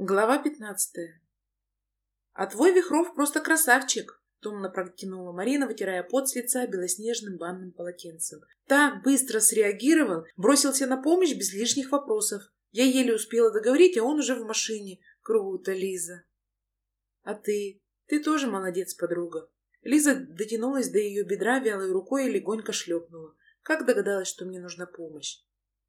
Глава пятнадцатая. «А твой Вихров просто красавчик!» — томно протянула Марина, вытирая пот с лица белоснежным банным полотенцем. «Так быстро среагировал, бросился на помощь без лишних вопросов. Я еле успела договорить, а он уже в машине. Круто, Лиза!» «А ты? Ты тоже молодец, подруга!» Лиза дотянулась до ее бедра вялой рукой и легонько шлепнула. Как догадалась, что мне нужна помощь?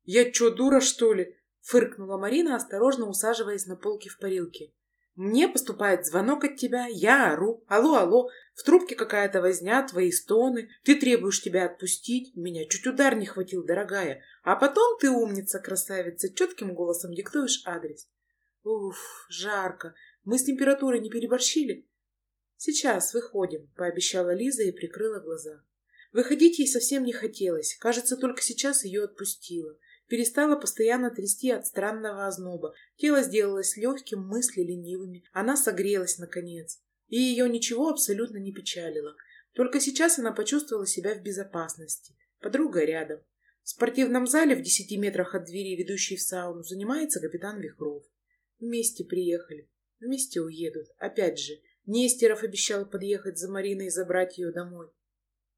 «Я чё, дура, что ли?» Фыркнула Марина, осторожно усаживаясь на полке в парилке. Мне поступает звонок от тебя, я ору. Алло, алло, в трубке какая-то возня, твои стоны. Ты требуешь тебя отпустить. Меня чуть удар не хватил, дорогая. А потом ты умница, красавица, четким голосом диктуешь адрес. Уф, жарко. Мы с температурой не переборщили? Сейчас выходим, пообещала Лиза и прикрыла глаза. Выходить ей совсем не хотелось. Кажется, только сейчас ее отпустила. Перестала постоянно трясти от странного озноба. Тело сделалось легким, мысли ленивыми. Она согрелась, наконец. И ее ничего абсолютно не печалило. Только сейчас она почувствовала себя в безопасности. Подруга рядом. В спортивном зале в десяти метрах от двери, ведущей в сауну, занимается капитан Вихров. Вместе приехали. Вместе уедут. Опять же, Нестеров обещал подъехать за Мариной и забрать ее домой.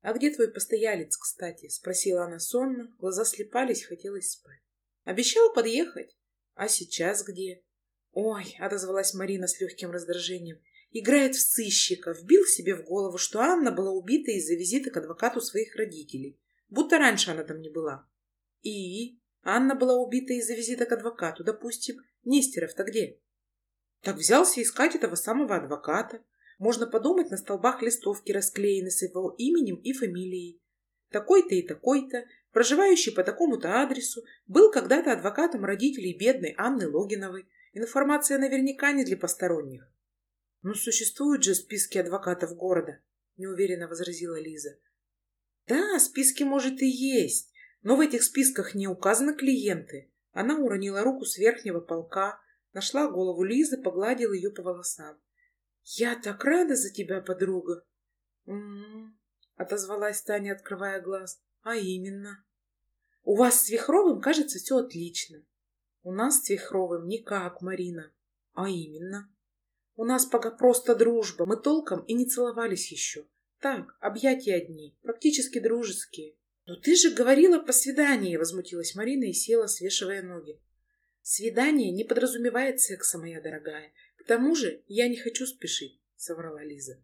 «А где твой постоялец, кстати?» — спросила она сонно. Глаза слепались, хотелось спать. «Обещал подъехать. А сейчас где?» «Ой!» — отозвалась Марина с легким раздражением. «Играет в сыщика. Вбил себе в голову, что Анна была убита из-за визита к адвокату своих родителей. Будто раньше она там не была». «И?» Анна была убита из-за визита к адвокату, допустим. Нестеров-то где? Так взялся искать этого самого адвоката. Можно подумать, на столбах листовки расклеены с его именем и фамилией. Такой-то и такой-то, проживающий по такому-то адресу, был когда-то адвокатом родителей бедной Анны Логиновой. Информация наверняка не для посторонних. «Ну, существуют же списки адвокатов города», — неуверенно возразила Лиза. «Да, списки, может, и есть, но в этих списках не указаны клиенты». Она уронила руку с верхнего полка, нашла голову Лизы, погладила ее по волосам. «Я так рада за тебя, подруга!» «М-м-м», отозвалась Таня, открывая глаз. «А именно?» «У вас с Вихровым, кажется, все отлично». «У нас с Вихровым никак, Марина». «А именно?» «У нас пока просто дружба. Мы толком и не целовались еще. Так, объятия одни, практически дружеские». «Но ты же говорила по свидании!» — возмутилась Марина и села, свешивая ноги. «Свидание не подразумевает секса, моя дорогая. К тому же я не хочу спешить, соврала Лиза.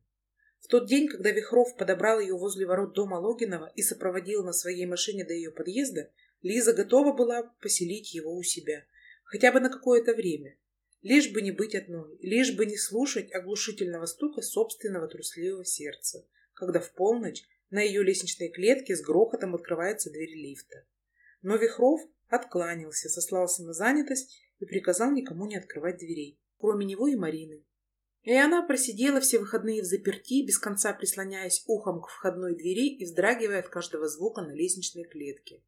В тот день, когда Вихров подобрал ее возле ворот дома Логинова и сопроводил на своей машине до ее подъезда, Лиза готова была поселить его у себя, хотя бы на какое-то время, лишь бы не быть одной, лишь бы не слушать оглушительного стука собственного трусливого сердца, когда в полночь на ее лестничной клетке с грохотом открывается дверь лифта. Но Вихров откланялся, сослался на занятость и приказал никому не открывать дверей кроме него и Марины. И она просидела все выходные в заперти, без конца прислоняясь ухом к входной двери и вздрагивая от каждого звука на лестничной клетке.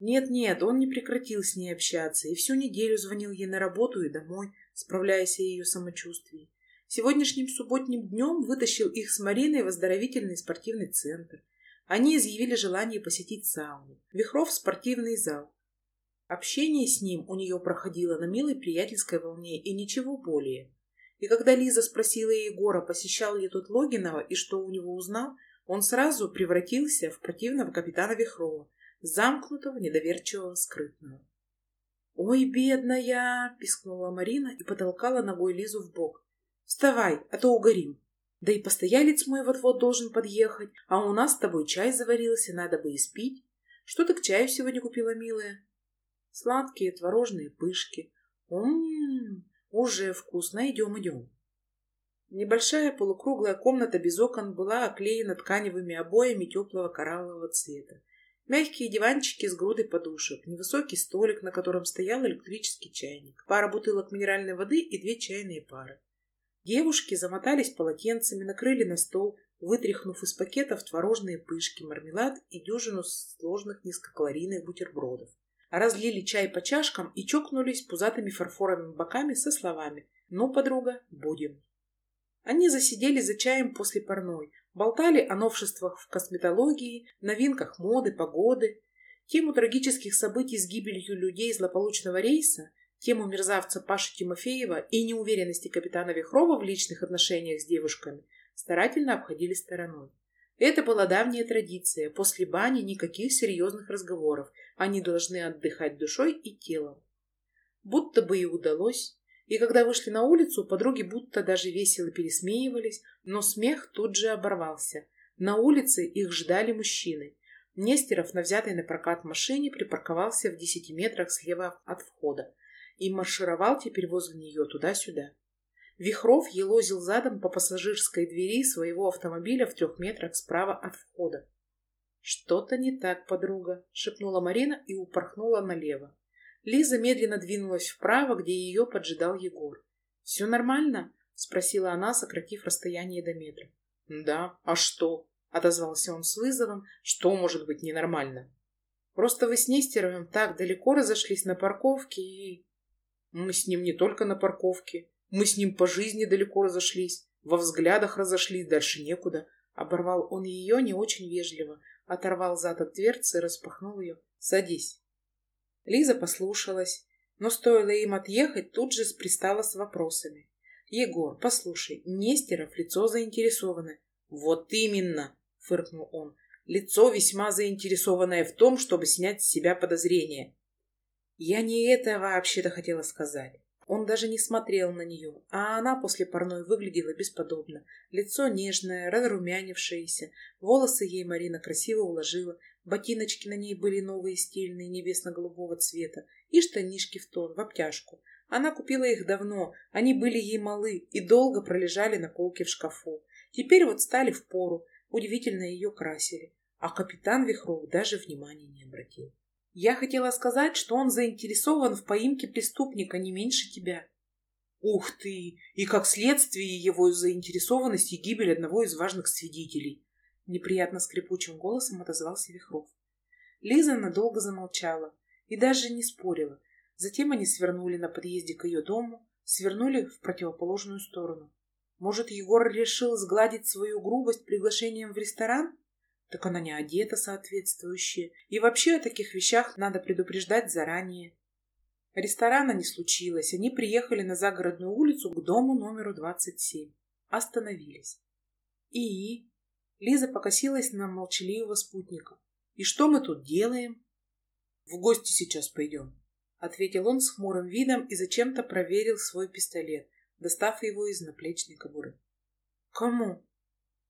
Нет-нет, он не прекратил с ней общаться и всю неделю звонил ей на работу и домой, справляясь о ее самочувствии. Сегодняшним субботним днем вытащил их с Мариной в оздоровительный спортивный центр. Они изъявили желание посетить сауну. Вихров – спортивный зал. Общение с ним у нее проходило на милой приятельской волне и ничего более. И когда Лиза спросила Егора, посещал ли тот Логинова и что у него узнал, он сразу превратился в противного капитана Вихрова, замкнутого, недоверчивого, скрытного. «Ой, бедная!» — пискнула Марина и потолкала ногой Лизу в бок. «Вставай, а то угорим. Да и постоялец мой вот-вот должен подъехать, а у нас с тобой чай заварился, надо бы и спить. Что ты к чаю сегодня купила, милая?» Сладкие творожные пышки. Ммм, уже вкусно. Идем, идем. Небольшая полукруглая комната без окон была оклеена тканевыми обоями теплого кораллового цвета. Мягкие диванчики с грудой подушек, невысокий столик, на котором стоял электрический чайник, пара бутылок минеральной воды и две чайные пары. Девушки замотались полотенцами, накрыли на стол, вытряхнув из пакетов творожные пышки, мармелад и дюжину сложных низкокалорийных бутербродов разлили чай по чашкам и чокнулись пузатыми фарфоровыми боками со словами «Ну, подруга, будем». Они засидели за чаем после парной, болтали о новшествах в косметологии, новинках моды, погоды. Тему трагических событий с гибелью людей злополучного рейса, Тему мерзавца Паши Тимофеева и неуверенности капитана Вихрова в личных отношениях с девушками старательно обходили стороной. Это была давняя традиция. После бани никаких серьезных разговоров. Они должны отдыхать душой и телом. Будто бы и удалось. И когда вышли на улицу, подруги будто даже весело пересмеивались, но смех тут же оборвался. На улице их ждали мужчины. Нестеров на взятой на прокат машине припарковался в десяти метрах слева от входа и маршировал теперь возле нее туда-сюда. Вихров елозил задом по пассажирской двери своего автомобиля в трех метрах справа от входа. «Что-то не так, подруга», — шепнула Марина и упорхнула налево. Лиза медленно двинулась вправо, где ее поджидал Егор. «Все нормально?» — спросила она, сократив расстояние до метра. «Да, а что?» — отозвался он с вызовом. «Что может быть ненормально?» «Просто вы с Нестеровым так далеко разошлись на парковке и...» «Мы с ним не только на парковке. Мы с ним по жизни далеко разошлись. Во взглядах разошлись, дальше некуда». Оборвал он ее не очень вежливо, оторвал зад от дверцы и распахнул ее. «Садись». Лиза послушалась, но стоило им отъехать, тут же пристала с вопросами. «Егор, послушай, Нестеров лицо заинтересованное». «Вот именно!» — фыркнул он. «Лицо весьма заинтересованное в том, чтобы снять с себя подозрения». «Я не это вообще-то хотела сказать». Он даже не смотрел на нее, а она после парной выглядела бесподобно. Лицо нежное, разрумянившееся, волосы ей Марина красиво уложила, ботиночки на ней были новые, стильные, небесно-голубого цвета, и штанишки в тон, в обтяжку. Она купила их давно, они были ей малы и долго пролежали на полке в шкафу. Теперь вот стали в пору, удивительно ее красили, а капитан Вихров даже внимания не обратил. Я хотела сказать, что он заинтересован в поимке преступника не меньше тебя. Ух ты! И как следствие его заинтересованности гибель одного из важных свидетелей. Неприятно скрипучим голосом отозвался Вихров. Лиза надолго замолчала и даже не спорила. Затем они свернули на подъезде к ее дому, свернули в противоположную сторону. Может, Егор решил сгладить свою грубость приглашением в ресторан? Так она не одета соответствующая. И вообще о таких вещах надо предупреждать заранее. Ресторана не случилось. Они приехали на загородную улицу к дому номеру 27. Остановились. И Лиза покосилась на молчаливого спутника. «И что мы тут делаем?» «В гости сейчас пойдем», — ответил он с хмурым видом и зачем-то проверил свой пистолет, достав его из наплечной кобуры. «Кому?»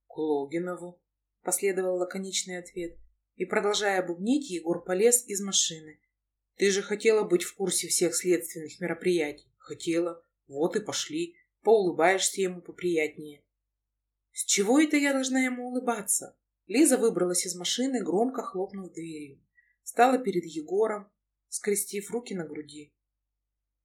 «К Логинову», — последовал лаконичный ответ. И, продолжая бубнить, Егор полез из машины. «Ты же хотела быть в курсе всех следственных мероприятий?» «Хотела. Вот и пошли. Поулыбаешься ему поприятнее. С чего это я должна ему улыбаться? Лиза выбралась из машины, громко хлопнув дверью. Стала перед Егором, скрестив руки на груди.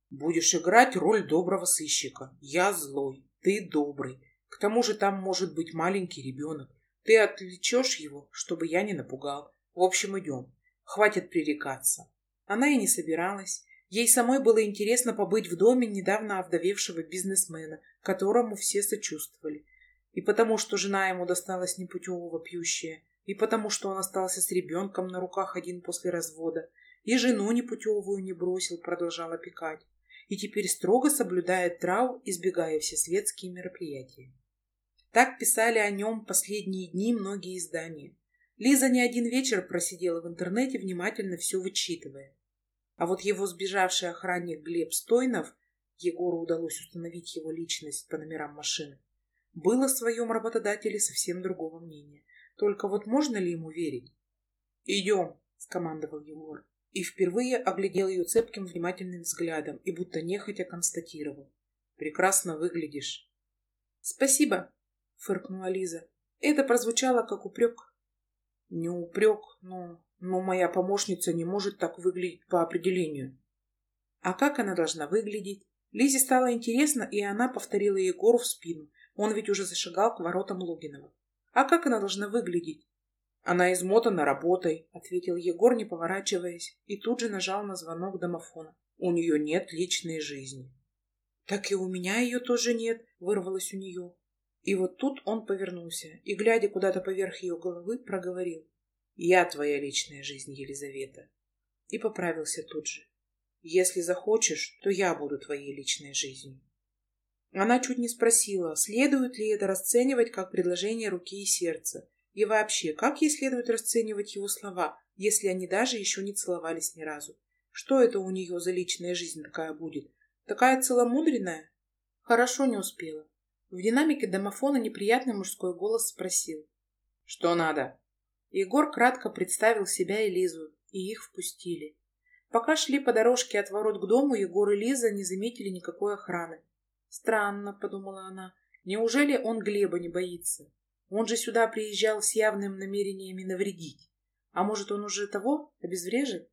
Будешь играть роль доброго сыщика. Я злой, ты добрый. К тому же там может быть маленький ребенок. Ты отвлечешь его, чтобы я не напугал. В общем, идем. Хватит пререкаться. Она и не собиралась. Ей самой было интересно побыть в доме недавно овдовевшего бизнесмена, которому все сочувствовали. И потому, что жена ему досталась непутевого пьющая, и потому, что он остался с ребенком на руках один после развода, и жену непутевую не бросил, продолжал опекать, и теперь строго соблюдает траур, избегая все светские мероприятия. Так писали о нем последние дни многие издания. Лиза не один вечер просидела в интернете, внимательно все вычитывая. А вот его сбежавший охранник Глеб Стойнов, Егору удалось установить его личность по номерам машины, было в своем работодателе совсем другого мнения. Только вот можно ли ему верить? «Идем», — скомандовал Егор. И впервые оглядел ее цепким внимательным взглядом и будто нехотя констатировал. «Прекрасно выглядишь». «Спасибо», — фыркнула Лиза. Это прозвучало как упрек. «Не упрек, но... но моя помощница не может так выглядеть по определению». «А как она должна выглядеть?» Лизе стало интересно, и она повторила Егору в спину. Он ведь уже зашагал к воротам Логинова. А как она должна выглядеть? Она измотана работой, ответил Егор, не поворачиваясь, и тут же нажал на звонок домофона. У нее нет личной жизни. Так и у меня ее тоже нет, вырвалось у нее. И вот тут он повернулся и, глядя куда-то поверх ее головы, проговорил. «Я твоя личная жизнь, Елизавета». И поправился тут же. Если захочешь, то я буду твоей личной жизнью. Она чуть не спросила, следует ли это расценивать как предложение руки и сердца. И вообще, как ей следует расценивать его слова, если они даже еще не целовались ни разу? Что это у нее за личная жизнь такая будет? Такая целомудренная? Хорошо не успела. В динамике домофона неприятный мужской голос спросил. «Что надо?» Егор кратко представил себя и Лизу, и их впустили. Пока шли по дорожке от ворот к дому, Егор и Лиза не заметили никакой охраны. «Странно», — подумала она, — «неужели он Глеба не боится? Он же сюда приезжал с явным намерениями навредить. А может, он уже того обезврежит?»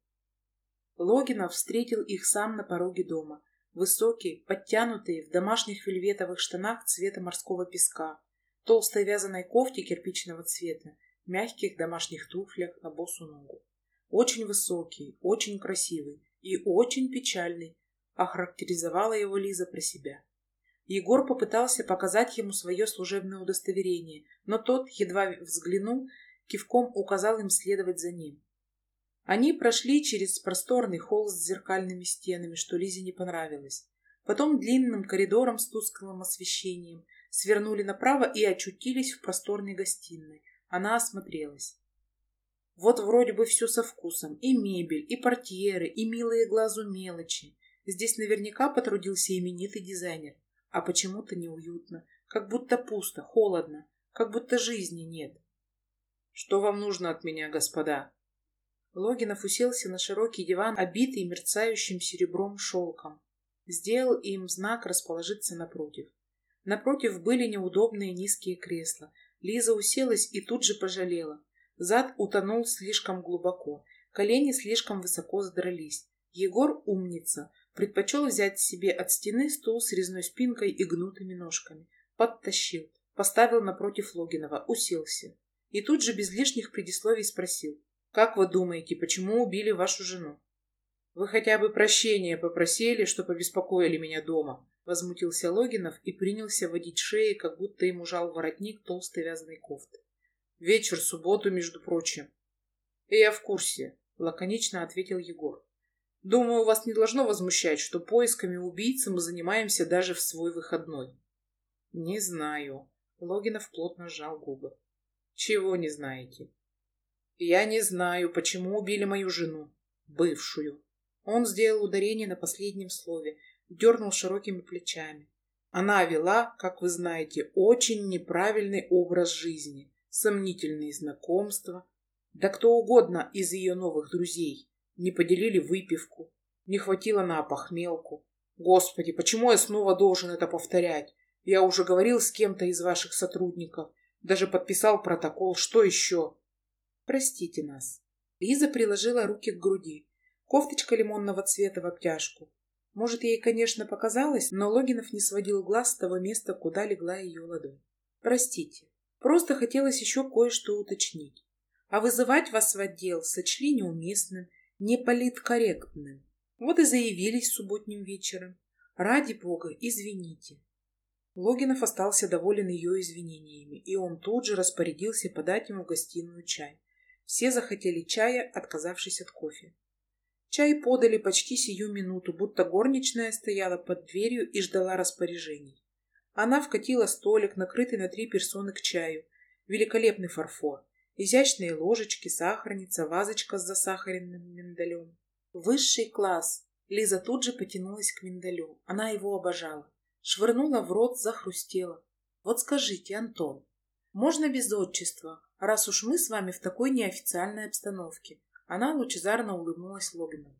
Логинов встретил их сам на пороге дома. Высокий, подтянутый, в домашних вельветовых штанах цвета морского песка, толстой вязаной кофте кирпичного цвета, мягких домашних туфлях на босу ногу. Очень высокий, очень красивый и очень печальный, охарактеризовала его Лиза про себя. Егор попытался показать ему свое служебное удостоверение, но тот, едва взглянул, кивком указал им следовать за ним. Они прошли через просторный холл с зеркальными стенами, что Лизе не понравилось. Потом длинным коридором с тусклым освещением свернули направо и очутились в просторной гостиной. Она осмотрелась. Вот вроде бы все со вкусом. И мебель, и портьеры, и милые глазу мелочи. Здесь наверняка потрудился именитый дизайнер. А почему-то неуютно. Как будто пусто, холодно. Как будто жизни нет. «Что вам нужно от меня, господа?» Логинов уселся на широкий диван, обитый мерцающим серебром шелком. Сделал им знак расположиться напротив. Напротив были неудобные низкие кресла. Лиза уселась и тут же пожалела. Зад утонул слишком глубоко, колени слишком высоко задрались. Егор, умница, предпочел взять себе от стены стул с резной спинкой и гнутыми ножками. Подтащил, поставил напротив Логинова, уселся. И тут же без лишних предисловий спросил. «Как вы думаете, почему убили вашу жену?» «Вы хотя бы прощения попросили, что побеспокоили меня дома», возмутился Логинов и принялся водить шеей, как будто ему жал воротник толстой вязаной кофты. Вечер, субботу, между прочим. Я в курсе, лаконично ответил Егор. Думаю, вас не должно возмущать, что поисками убийцы мы занимаемся даже в свой выходной. Не знаю. Логинов плотно сжал губы. Чего не знаете? Я не знаю, почему убили мою жену, бывшую. Он сделал ударение на последнем слове, дернул широкими плечами. Она вела, как вы знаете, очень неправильный образ жизни сомнительные знакомства, да кто угодно из ее новых друзей. Не поделили выпивку, не хватило на опохмелку. Господи, почему я снова должен это повторять? Я уже говорил с кем-то из ваших сотрудников, даже подписал протокол. Что еще? Простите нас. Лиза приложила руки к груди. Кофточка лимонного цвета в обтяжку. Может, ей, конечно, показалось, но Логинов не сводил глаз с того места, куда легла ее ладонь. Простите. Просто хотелось еще кое-что уточнить. А вызывать вас в отдел сочли неуместным, неполиткорректным. Вот и заявились субботним вечером. Ради бога, извините. Логинов остался доволен ее извинениями, и он тут же распорядился подать ему в гостиную чай. Все захотели чая, отказавшись от кофе. Чай подали почти сию минуту, будто горничная стояла под дверью и ждала распоряжений. Она вкатила столик, накрытый на три персоны к чаю. Великолепный фарфор. Изящные ложечки, сахарница, вазочка с засахаренным миндалем. Высший класс. Лиза тут же потянулась к миндалю. Она его обожала. Швырнула в рот, захрустела. Вот скажите, Антон, можно без отчества, раз уж мы с вами в такой неофициальной обстановке? Она лучезарно улыбнулась Логину.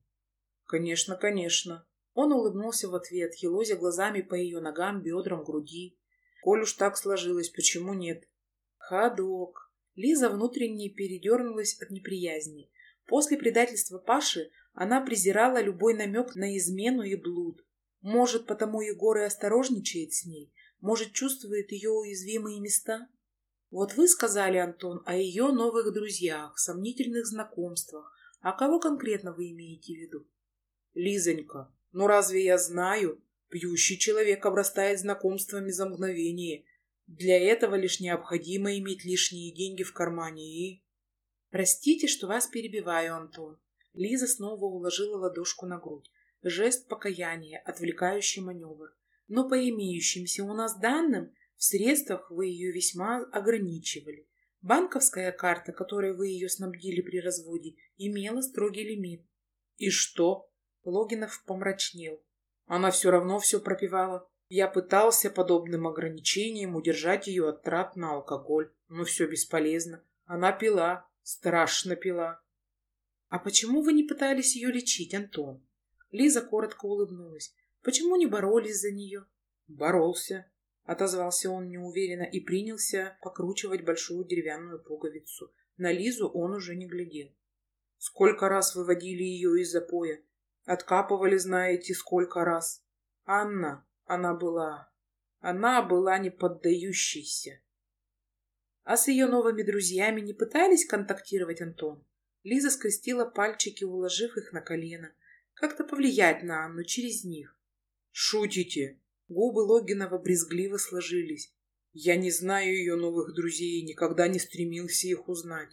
Конечно, конечно. Он улыбнулся в ответ, елозя глазами по ее ногам, бедрам, груди. Коль уж так сложилось, почему нет? Ходок. Лиза внутренне передернулась от неприязни. После предательства Паши она презирала любой намек на измену и блуд. Может, потому Егор и осторожничает с ней? Может, чувствует ее уязвимые места? Вот вы сказали, Антон, о ее новых друзьях, сомнительных знакомствах. А кого конкретно вы имеете в виду? Лизонька, ну разве я знаю? Пьющий человек обрастает знакомствами за мгновение. Для этого лишь необходимо иметь лишние деньги в кармане и... Простите, что вас перебиваю, Антон. Лиза снова уложила ладошку на грудь. Жест покаяния, отвлекающий маневр. Но по имеющимся у нас данным, в средствах вы ее весьма ограничивали. Банковская карта, которой вы ее снабдили при разводе, имела строгий лимит. И что? Логинов помрачнел. Она все равно все пропивала. Я пытался подобным ограничением удержать ее от трат на алкоголь, но все бесполезно. Она пила, страшно пила. А почему вы не пытались ее лечить, Антон? Лиза коротко улыбнулась. Почему не боролись за нее? Боролся, отозвался он неуверенно и принялся покручивать большую деревянную пуговицу. На Лизу он уже не глядел. Сколько раз выводили ее из запоя? Откапывали, знаете, сколько раз. Анна, она была... Она была неподдающейся. А с ее новыми друзьями не пытались контактировать, Антон? Лиза скрестила пальчики, уложив их на колено. Как-то повлиять на Анну через них. Шутите? Губы Логинова брезгливо сложились. Я не знаю ее новых друзей и никогда не стремился их узнать.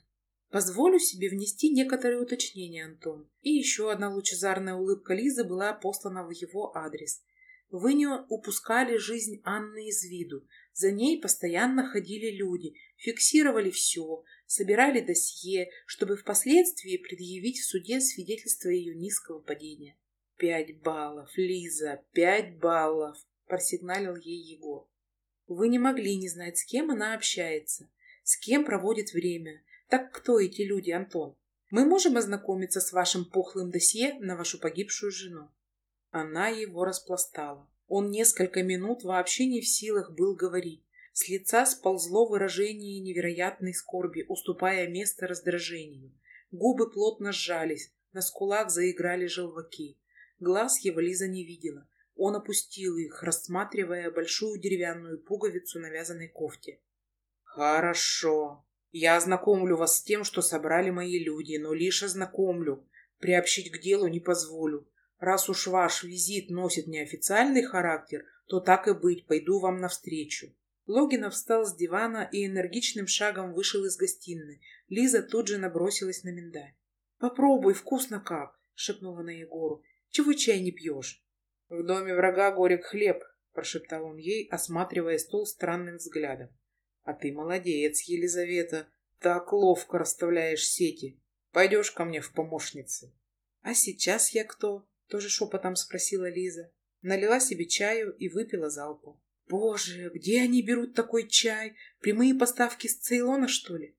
Позволю себе внести некоторые уточнения, Антон. И еще одна лучезарная улыбка Лизы была послана в его адрес. Вы не упускали жизнь Анны из виду. За ней постоянно ходили люди, фиксировали все, собирали досье, чтобы впоследствии предъявить в суде свидетельство ее низкого падения. «Пять баллов, Лиза, пять баллов!» – просигналил ей Егор. «Вы не могли не знать, с кем она общается, с кем проводит время. Так кто эти люди, Антон? Мы можем ознакомиться с вашим пухлым досье на вашу погибшую жену?» Она его распластала. Он несколько минут вообще не в силах был говорить. С лица сползло выражение невероятной скорби, уступая место раздражению. Губы плотно сжались, на скулах заиграли желваки. Глаз его Лиза не видела. Он опустил их, рассматривая большую деревянную пуговицу на вязаной кофте. «Хорошо. Я ознакомлю вас с тем, что собрали мои люди, но лишь ознакомлю. Приобщить к делу не позволю. Раз уж ваш визит носит неофициальный характер, то так и быть, пойду вам навстречу. Логинов встал с дивана и энергичным шагом вышел из гостиной. Лиза тут же набросилась на миндаль. «Попробуй, вкусно как!» — шепнула на Егору. «Чего чай не пьешь?» «В доме врага горек хлеб», — прошептал он ей, осматривая стол странным взглядом. «А ты молодец, Елизавета, так ловко расставляешь сети. Пойдешь ко мне в помощницы». «А сейчас я кто?» Тоже шепотом спросила Лиза. Налила себе чаю и выпила залпу. Боже, где они берут такой чай? Прямые поставки с Цейлона, что ли?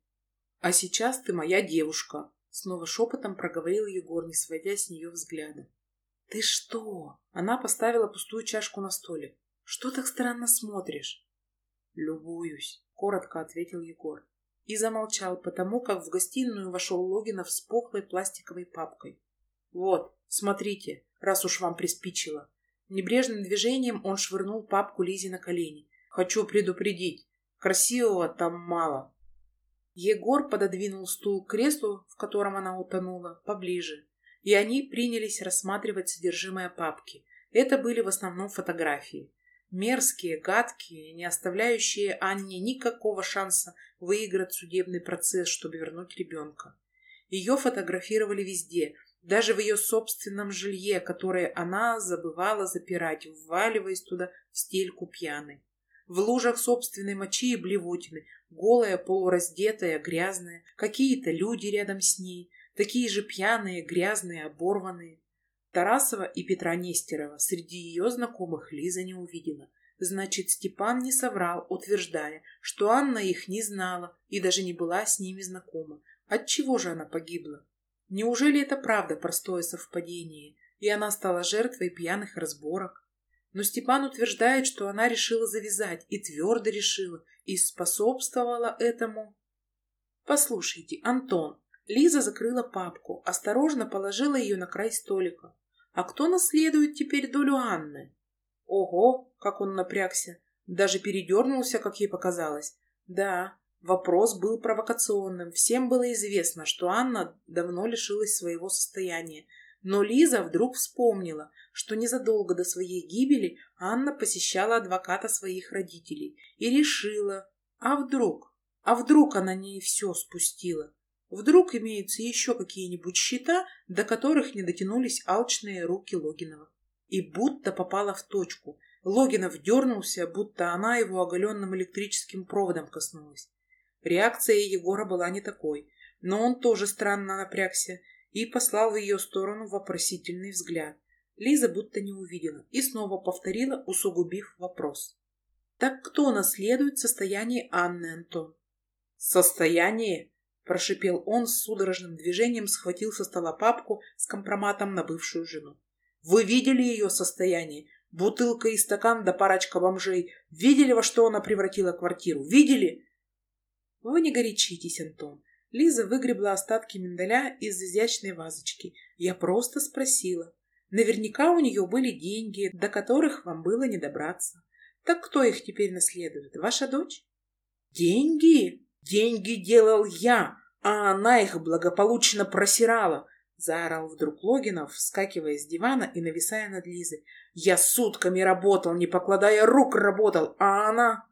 А сейчас ты моя девушка, снова шепотом проговорил Егор, не сводя с нее взгляда. Ты что? Она поставила пустую чашку на столик. Что так странно смотришь? Любуюсь, коротко ответил Егор. И замолчал, потому как в гостиную вошел Логинов с пухлой пластиковой папкой. Вот, смотрите, раз уж вам приспичило. Небрежным движением он швырнул папку Лизе на колени. Хочу предупредить, красивого там мало. Егор пододвинул стул к креслу, в котором она утонула, поближе, и они принялись рассматривать содержимое папки. Это были в основном фотографии. Мерзкие, гадкие, не оставляющие Анне никакого шанса выиграть судебный процесс, чтобы вернуть ребенка. Ее фотографировали везде, даже в ее собственном жилье, которое она забывала запирать, вваливаясь туда в стельку пьяной. В лужах собственной мочи и блевотины, голая, полураздетая, грязная, какие-то люди рядом с ней, такие же пьяные, грязные, оборванные. Тарасова и Петра Нестерова среди ее знакомых Лиза не увидела. Значит, Степан не соврал, утверждая, что Анна их не знала и даже не была с ними знакома. Отчего же она погибла? Неужели это правда простое совпадение, и она стала жертвой пьяных разборок? Но Степан утверждает, что она решила завязать, и твердо решила, и способствовала этому. Послушайте, Антон, Лиза закрыла папку, осторожно положила ее на край столика. А кто наследует теперь долю Анны? Ого, как он напрягся. Даже передернулся, как ей показалось. Да, Вопрос был провокационным. Всем было известно, что Анна давно лишилась своего состояния. Но Лиза вдруг вспомнила, что незадолго до своей гибели Анна посещала адвоката своих родителей и решила, а вдруг, а вдруг она не все спустила? Вдруг имеются еще какие-нибудь счета, до которых не дотянулись алчные руки Логинова? и будто попала в точку. Логинов дернулся, будто она его оголенным электрическим проводом коснулась. Реакция Егора была не такой, но он тоже странно напрягся и послал в ее сторону вопросительный взгляд. Лиза будто не увидела и снова повторила, усугубив вопрос. «Так кто наследует состояние Анны, Антон?» «Состояние?» – прошипел он с судорожным движением, схватил со стола папку с компроматом на бывшую жену. «Вы видели ее состояние? Бутылка и стакан да парочка бомжей. Видели, во что она превратила квартиру? Видели?» «Вы не горячитесь, Антон. Лиза выгребла остатки миндаля из изящной вазочки. Я просто спросила. Наверняка у нее были деньги, до которых вам было не добраться. Так кто их теперь наследует? Ваша дочь? Деньги? Деньги делал я, а она их благополучно просирала. Заорал вдруг Логинов, вскакивая с дивана и нависая над Лизой. Я сутками работал, не покладая рук работал, а она...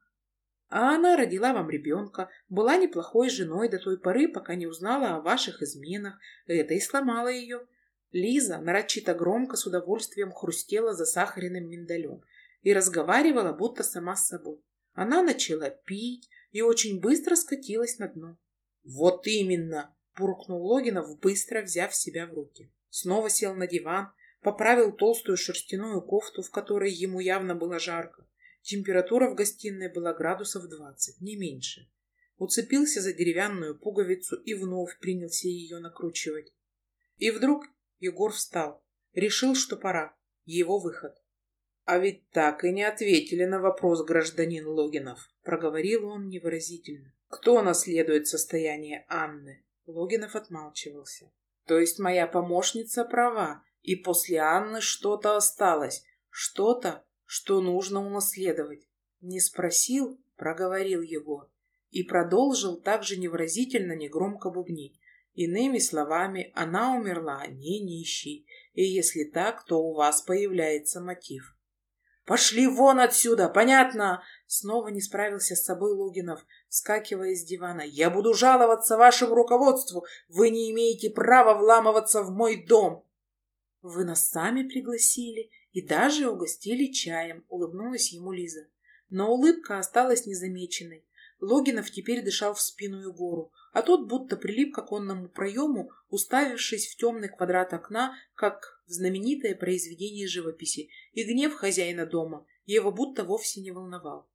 А она родила вам ребенка, была неплохой женой до той поры, пока не узнала о ваших изменах. Это и сломало ее. Лиза нарочито громко с удовольствием хрустела засахаренным миндалем и разговаривала, будто сама с собой. Она начала пить и очень быстро скатилась на дно. «Вот именно!» — буркнул Логинов, быстро взяв себя в руки. Снова сел на диван, поправил толстую шерстяную кофту, в которой ему явно было жарко. Температура в гостиной была градусов двадцать, не меньше. Уцепился за деревянную пуговицу и вновь принялся ее накручивать. И вдруг Егор встал. Решил, что пора. Его выход. «А ведь так и не ответили на вопрос гражданин Логинов», — проговорил он невыразительно. «Кто наследует состояние Анны?» Логинов отмалчивался. «То есть моя помощница права, и после Анны что-то осталось, что-то, что нужно унаследовать. Не спросил, проговорил Егор. И продолжил также невыразительно, негромко бубнить. Иными словами, она умерла не нищей, и если так, то у вас появляется мотив. «Пошли вон отсюда, понятно?» Снова не справился с собой Лугинов, вскакивая с дивана. «Я буду жаловаться вашему руководству. Вы не имеете права вламываться в мой дом!» «Вы нас сами пригласили и даже угостили чаем», — улыбнулась ему Лиза. Но улыбка осталась незамеченной. Логинов теперь дышал в спину Егору, а тот будто прилип к оконному проему, уставившись в темный квадрат окна, как в знаменитое произведение живописи, и гнев хозяина дома его будто вовсе не волновал.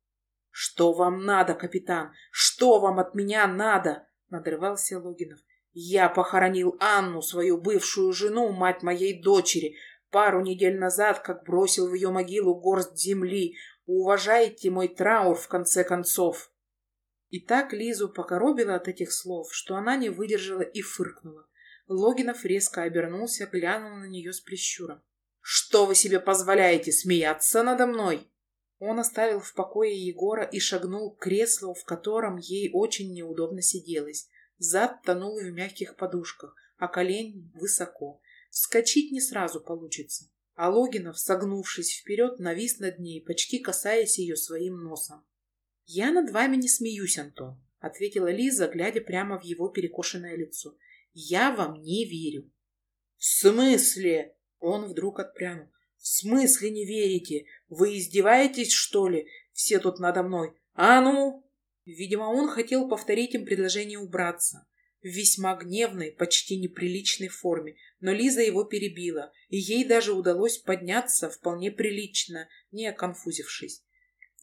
«Что вам надо, капитан? Что вам от меня надо?» — надрывался Логинов. «Я похоронил Анну, свою бывшую жену, мать моей дочери, пару недель назад, как бросил в ее могилу горсть земли. Уважайте мой траур, в конце концов!» И так Лизу покоробило от этих слов, что она не выдержала и фыркнула. Логинов резко обернулся, глянул на нее с прищуром. «Что вы себе позволяете смеяться надо мной?» Он оставил в покое Егора и шагнул к креслу, в котором ей очень неудобно сиделось. Зад тонул в мягких подушках, а колени высоко. Вскочить не сразу получится. А Логинов, согнувшись вперед, навис над ней, почти касаясь ее своим носом. «Я над вами не смеюсь, Антон», — ответила Лиза, глядя прямо в его перекошенное лицо. «Я вам не верю». «В смысле?» — он вдруг отпрянул. «В смысле не верите? Вы издеваетесь, что ли? Все тут надо мной. А ну!» Видимо, он хотел повторить им предложение убраться. В весьма гневной, почти неприличной форме, но Лиза его перебила, и ей даже удалось подняться вполне прилично, не оконфузившись.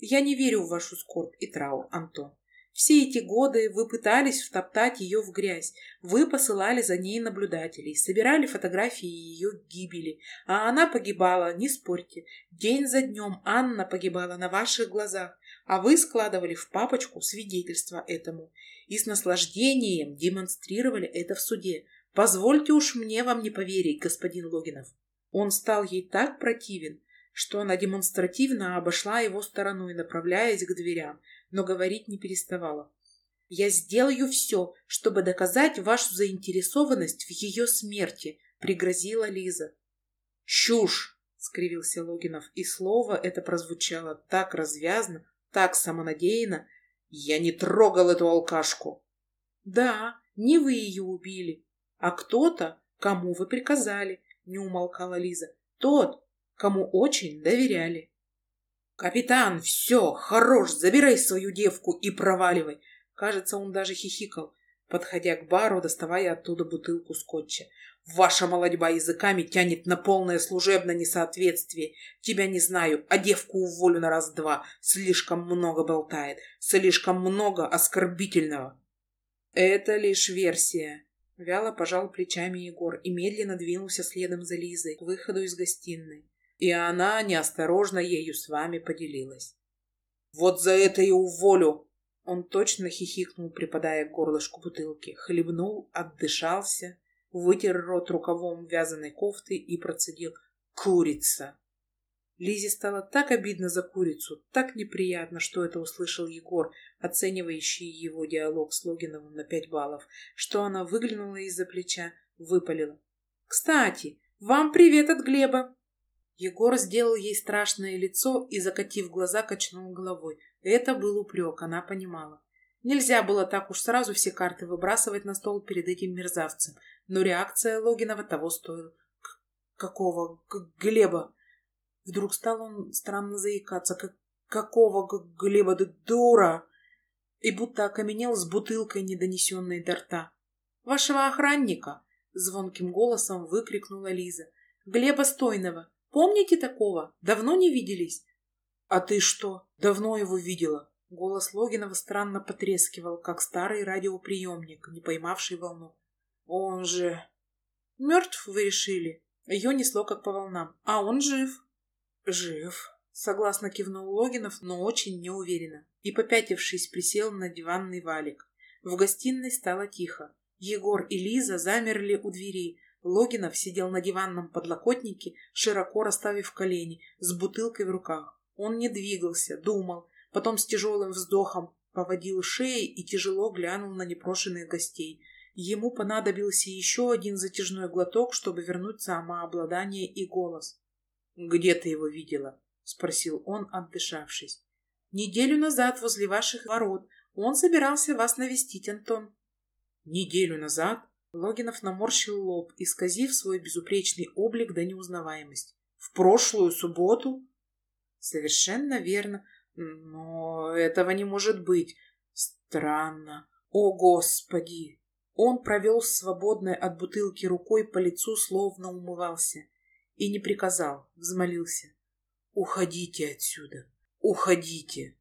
Я не верю в вашу скорбь и траур, Антон. Все эти годы вы пытались втоптать ее в грязь. Вы посылали за ней наблюдателей, собирали фотографии ее гибели. А она погибала, не спорьте. День за днем Анна погибала на ваших глазах, а вы складывали в папочку свидетельства этому и с наслаждением демонстрировали это в суде. Позвольте уж мне вам не поверить, господин Логинов. Он стал ей так противен, что она демонстративно обошла его стороной, направляясь к дверям, но говорить не переставала. «Я сделаю все, чтобы доказать вашу заинтересованность в ее смерти», — пригрозила Лиза. «Чушь!» — скривился Логинов, и слово это прозвучало так развязно, так самонадеянно. «Я не трогал эту алкашку!» «Да, не вы ее убили, а кто-то, кому вы приказали», — не умолкала Лиза. «Тот, кому очень доверяли. «Капитан, все, хорош, забирай свою девку и проваливай!» Кажется, он даже хихикал, подходя к бару, доставая оттуда бутылку скотча. «Ваша молодьба языками тянет на полное служебное несоответствие. Тебя не знаю, а девку уволю на раз-два. Слишком много болтает, слишком много оскорбительного». «Это лишь версия», — вяло пожал плечами Егор и медленно двинулся следом за Лизой к выходу из гостиной. И она неосторожно ею с вами поделилась. «Вот за это и уволю!» Он точно хихикнул, припадая к горлышку бутылки, хлебнул, отдышался, вытер рот рукавом вязаной кофты и процедил «Курица!». Лизе стало так обидно за курицу, так неприятно, что это услышал Егор, оценивающий его диалог с Логиновым на пять баллов, что она выглянула из-за плеча, выпалила. «Кстати, вам привет от Глеба!» Егор сделал ей страшное лицо и, закатив глаза, качнул головой. Это был упрек, она понимала. Нельзя было так уж сразу все карты выбрасывать на стол перед этим мерзавцем, но реакция Логинова того стоила. К «Какого? К Глеба?» Вдруг стал он странно заикаться. Как «Какого Глеба? Да дура!» И будто окаменел с бутылкой, недонесенной до рта. «Вашего охранника!» — звонким голосом выкрикнула Лиза. «Глеба Стойного! Помните такого? Давно не виделись?» «А ты что? Давно его видела?» Голос Логинова странно потрескивал, как старый радиоприемник, не поймавший волну. «Он же...» «Мертв, вы решили?» Ее несло, как по волнам. «А он жив?» «Жив», — согласно кивнул Логинов, но очень неуверенно. И, попятившись, присел на диванный валик. В гостиной стало тихо. Егор и Лиза замерли у двери, Логинов сидел на диванном подлокотнике, широко расставив колени, с бутылкой в руках. Он не двигался, думал, потом с тяжелым вздохом поводил шеей и тяжело глянул на непрошенных гостей. Ему понадобился еще один затяжной глоток, чтобы вернуть самообладание и голос. «Где ты его видела?» — спросил он, отдышавшись. «Неделю назад возле ваших ворот. Он собирался вас навестить, Антон». «Неделю назад?» Логинов наморщил лоб, исказив свой безупречный облик до неузнаваемости. «В прошлую субботу?» «Совершенно верно. Но этого не может быть. Странно. О, Господи!» Он провел свободной от бутылки рукой по лицу, словно умывался. И не приказал, взмолился. «Уходите отсюда! Уходите!»